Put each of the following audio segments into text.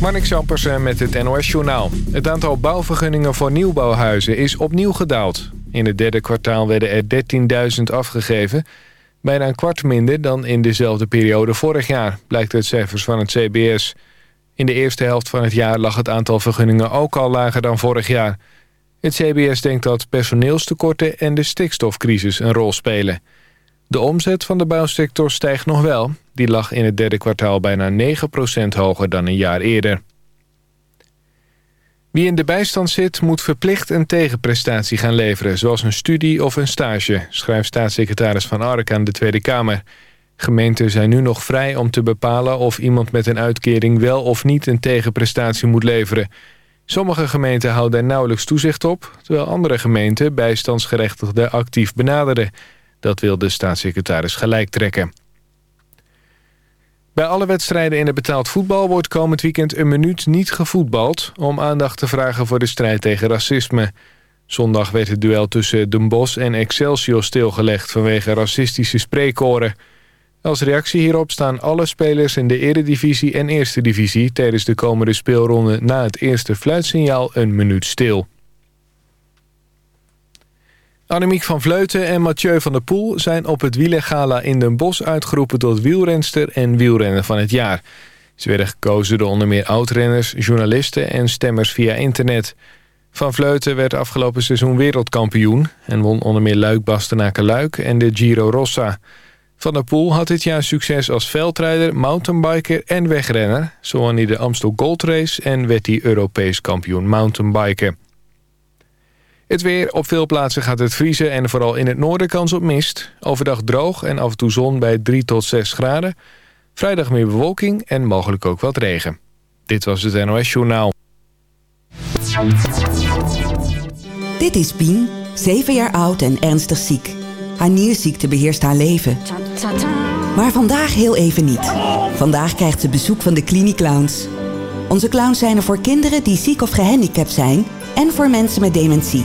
Marnik Sampersen met het NOS-journaal. Het aantal bouwvergunningen voor nieuwbouwhuizen is opnieuw gedaald. In het derde kwartaal werden er 13.000 afgegeven. Bijna een kwart minder dan in dezelfde periode vorig jaar... blijkt uit cijfers van het CBS. In de eerste helft van het jaar lag het aantal vergunningen ook al lager dan vorig jaar. Het CBS denkt dat personeelstekorten en de stikstofcrisis een rol spelen... De omzet van de bouwsector stijgt nog wel. Die lag in het derde kwartaal bijna 9% hoger dan een jaar eerder. Wie in de bijstand zit, moet verplicht een tegenprestatie gaan leveren... zoals een studie of een stage, schrijft staatssecretaris Van Ark aan de Tweede Kamer. Gemeenten zijn nu nog vrij om te bepalen of iemand met een uitkering... wel of niet een tegenprestatie moet leveren. Sommige gemeenten houden er nauwelijks toezicht op... terwijl andere gemeenten bijstandsgerechtigden actief benaderen... Dat wil de staatssecretaris gelijk trekken. Bij alle wedstrijden in het betaald voetbal wordt komend weekend een minuut niet gevoetbald... om aandacht te vragen voor de strijd tegen racisme. Zondag werd het duel tussen Den Bosch en Excelsior stilgelegd vanwege racistische spreekoren. Als reactie hierop staan alle spelers in de eredivisie en eerste divisie... tijdens de komende speelronde na het eerste fluitsignaal een minuut stil. Annemiek van Vleuten en Mathieu van der Poel zijn op het wielergala in Den Bosch uitgeroepen tot wielrenster en wielrenner van het jaar. Ze werden gekozen door onder meer oudrenners, journalisten en stemmers via internet. Van Vleuten werd afgelopen seizoen wereldkampioen en won onder meer Luik Bastenaken Luik en de Giro Rossa. Van der Poel had dit jaar succes als veldrijder, mountainbiker en wegrenner. Zo won hij de Amstel Gold Race en werd hij Europees kampioen mountainbiken. Het weer. Op veel plaatsen gaat het vriezen en vooral in het noorden kans op mist. Overdag droog en af en toe zon bij 3 tot 6 graden. Vrijdag meer bewolking en mogelijk ook wat regen. Dit was het NOS Journaal. Dit is Pien, 7 jaar oud en ernstig ziek. Haar nierziekte beheerst haar leven. Maar vandaag heel even niet. Vandaag krijgt ze bezoek van de Cliniclowns. Onze clowns zijn er voor kinderen die ziek of gehandicapt zijn... en voor mensen met dementie.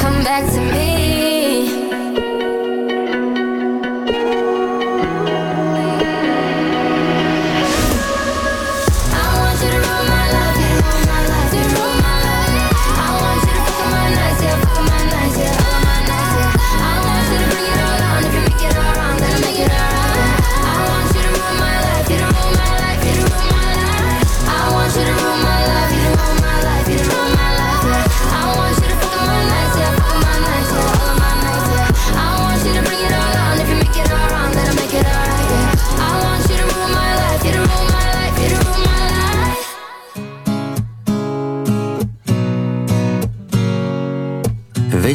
come back to me.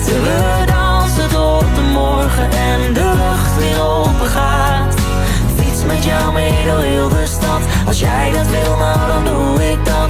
laten we dansen tot de morgen en de lucht weer open gaat. Met jou mee door heel de stad. Als jij dat wil, nou dan doe ik dat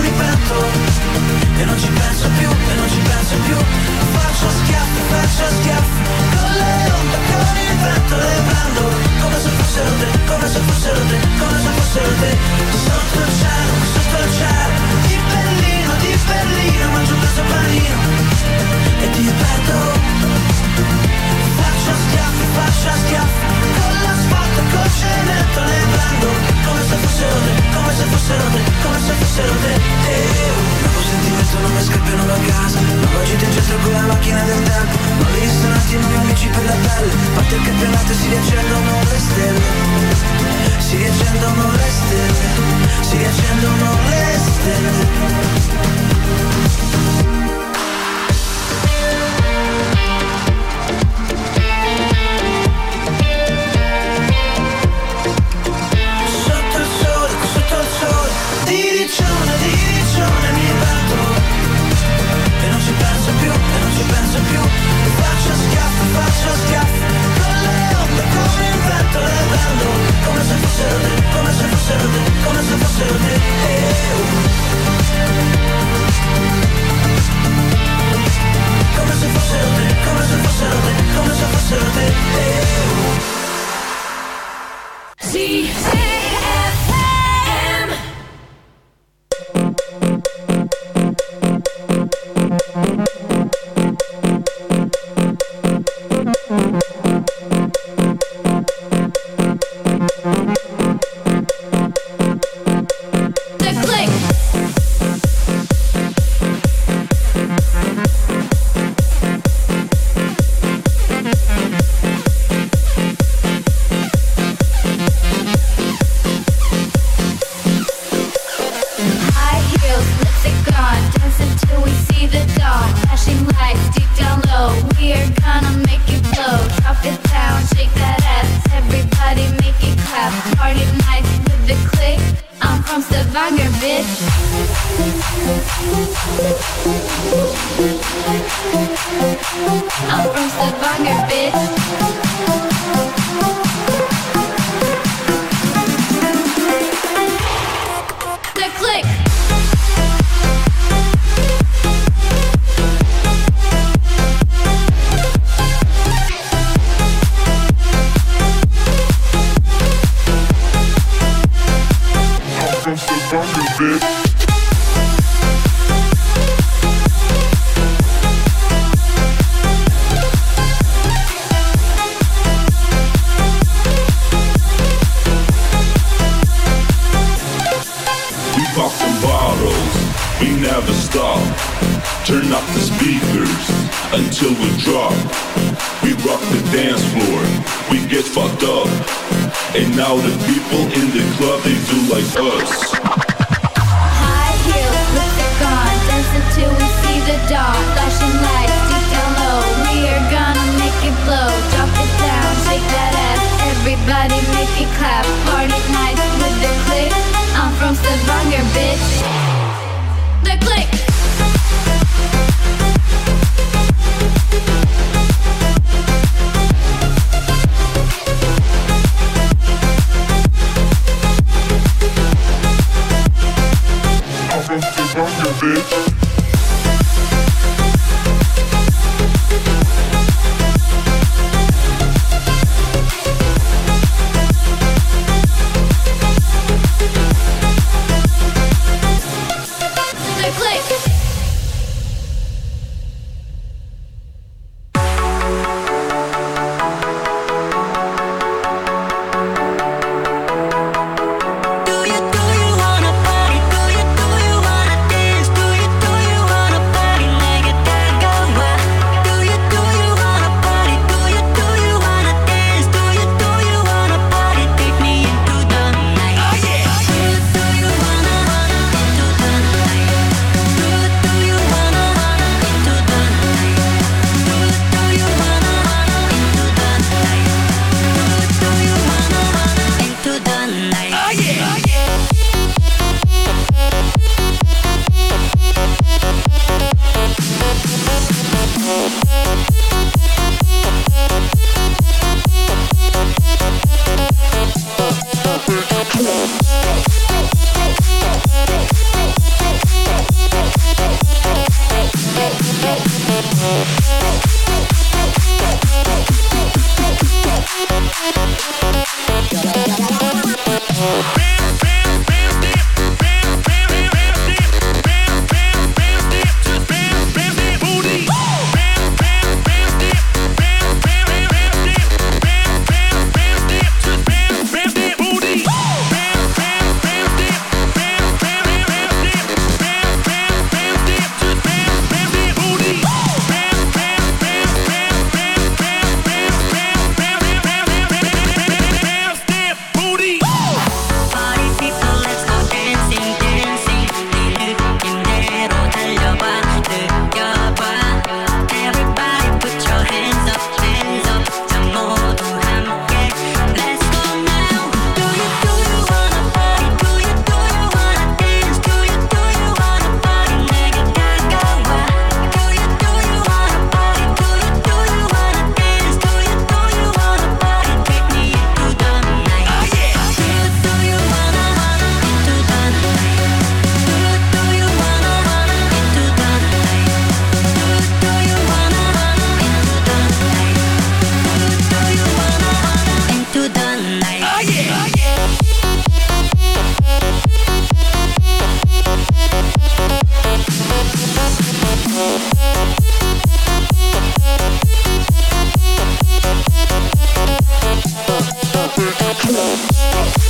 Mi pento E non ci penso più, e non ci penso più. Faccio schiaffi, faccio schiaffi Con le onde, con il vento le prendo Come se fossero te, come se fossero te Come se fossero te. Sotto il cielo, sotto il cielo Di Berlino, di Berlino Mangio questo panino. E ti perdo Faccio schiaffi, faccio schiaffi l'asfalto col cemento le prendo Come se fossero te, come se fossero te, come se fossero te e Nuovo sentimento non mi scappiano da casa Nuova gita in centro con la macchina del tempo Nuovi ristoranti, nuovi amici per la pelle Parte il campionato e si riaccendono le stelle Si riaccendono le stelle Si riaccendono le stelle the speakers until we drop. We rock the dance floor, we get fucked up. And now the people in the club, they do like us. High heels, lipstick on, dance until we see the dawn. Flashing lights, deep down low, we are gonna make it blow. Drop it down, shake that ass, everybody make it clap. Party night with the click, I'm from Stavanger, bitch. The click. Bitch. Música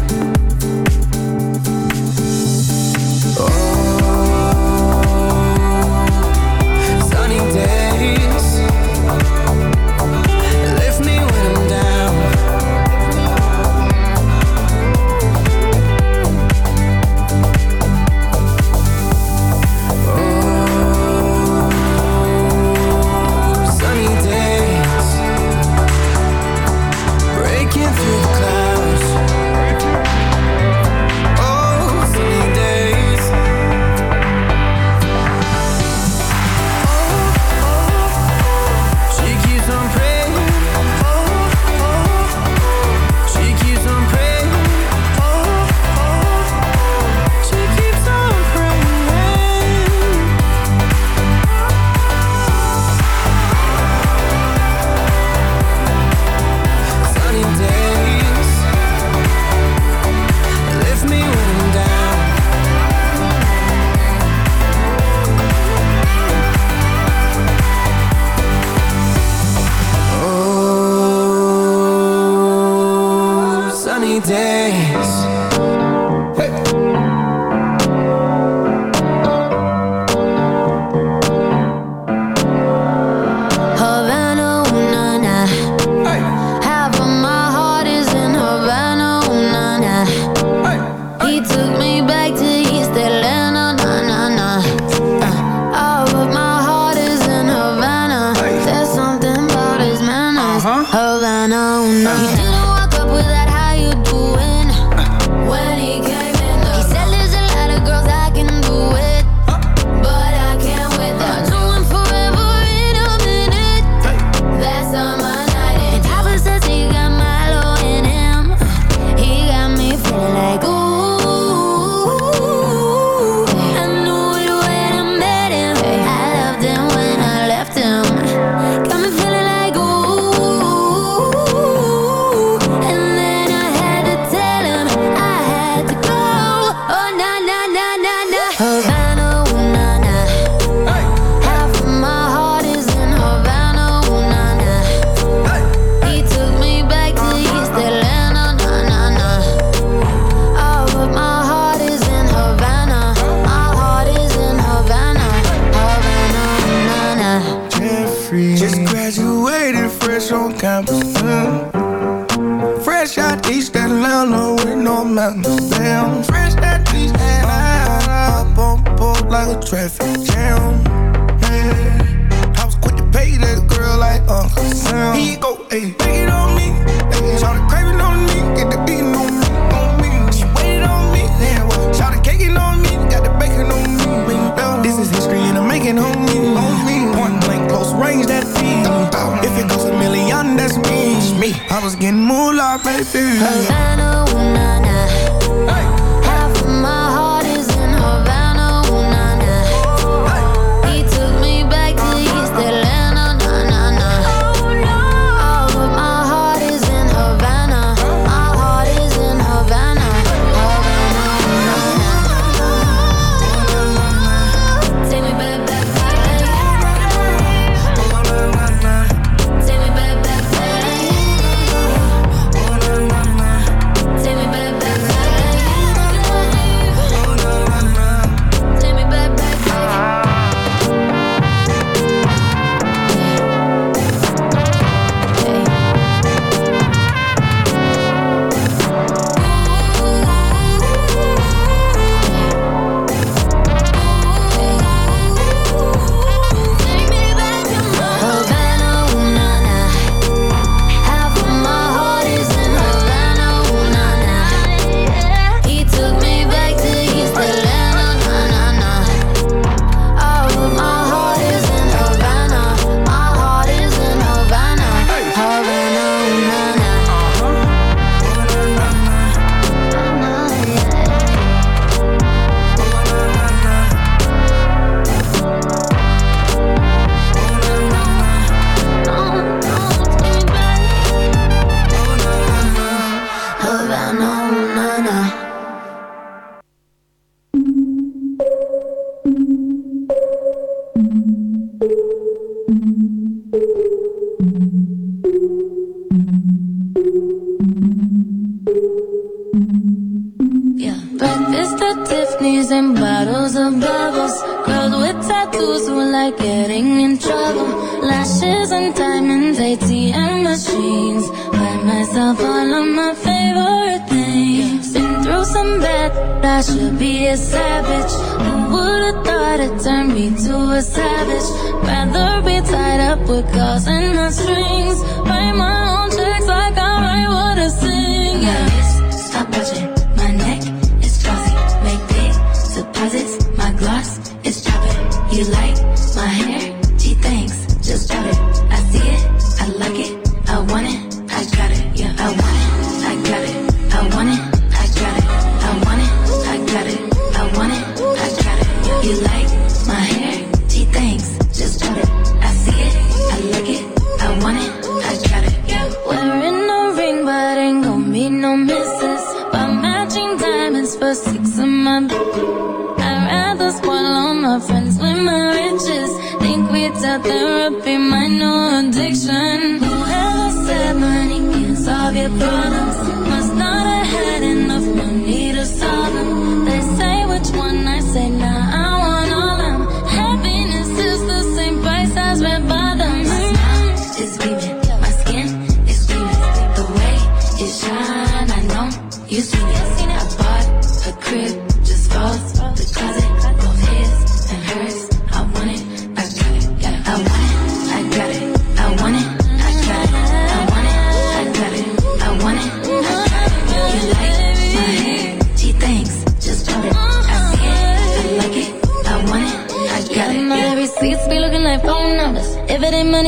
you like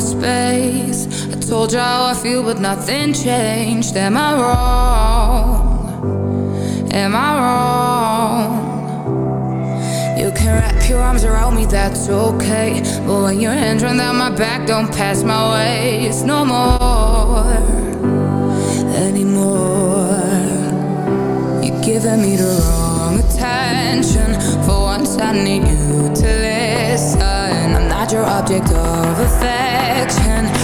space. I told you how I feel but nothing changed. Am I wrong? Am I wrong? You can wrap your arms around me, that's okay. But when your hands run down my back, don't pass my waist No more. Anymore. You're giving me the wrong attention. For once I need you to object of affection.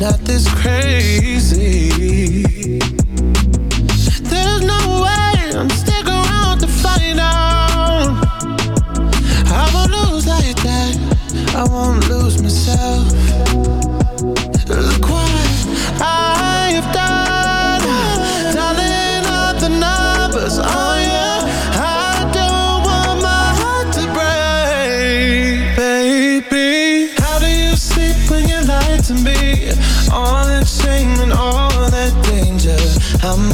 Not this crazy.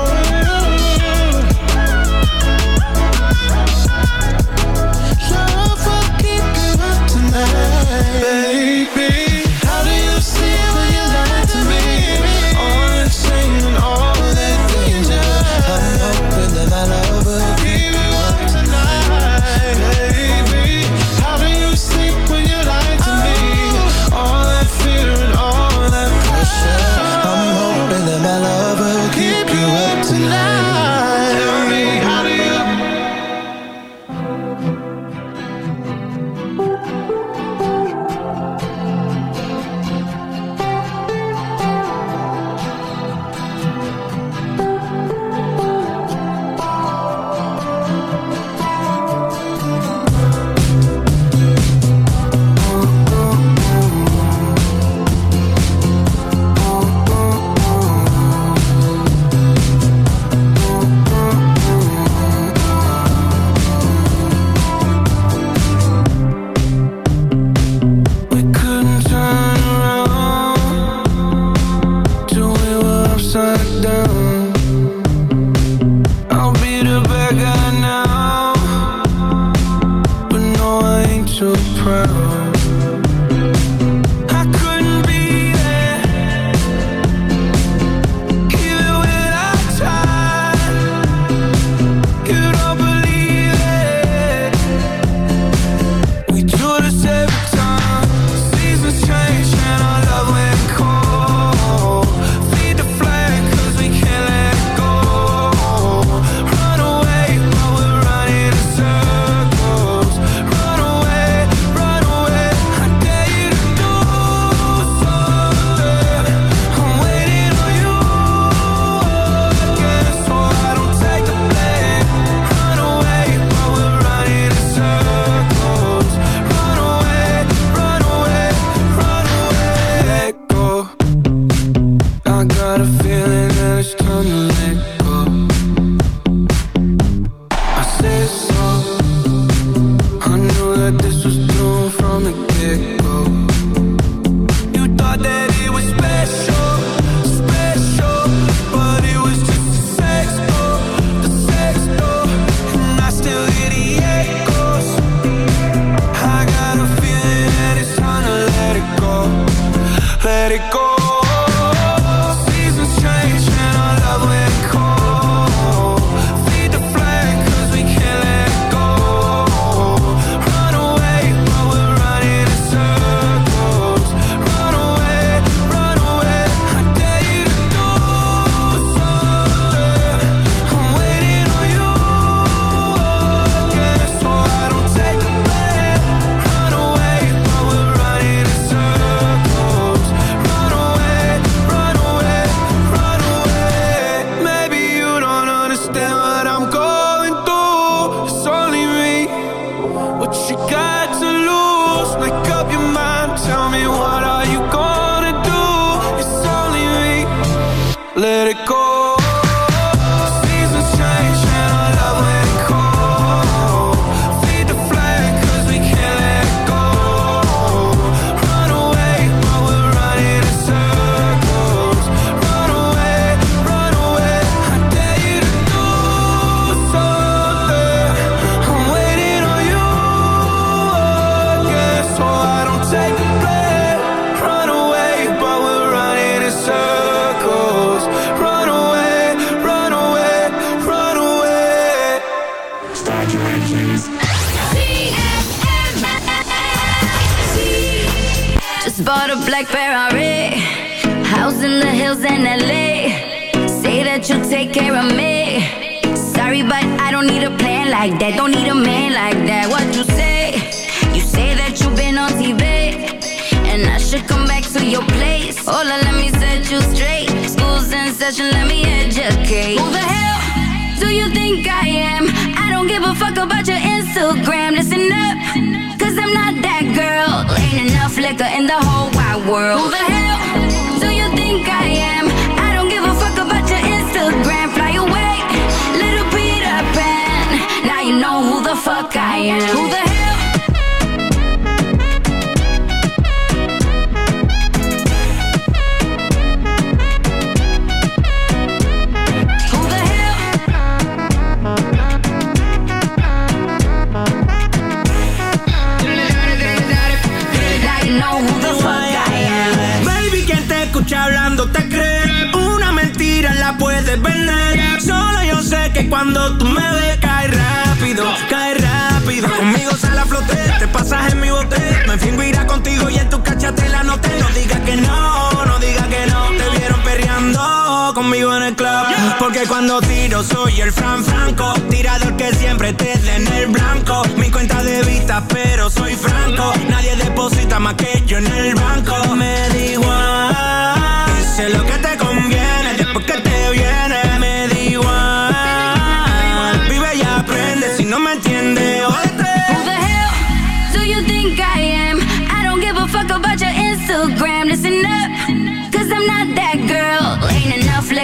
Oh. fuck I am. Who the hell? hablando te crees. Una mentira la puedes vender. Solo yo sé que cuando tú me ves no te No digas que no, no digas que no. Te vieron perreando conmigo en el club. Porque cuando tiro soy el Fran Franco. Tirador que siempre te dé en el blanco. Mi cuenta de vista, pero soy franco. Nadie deposita más que yo en el banco. Me da igual. Lo que te conviene.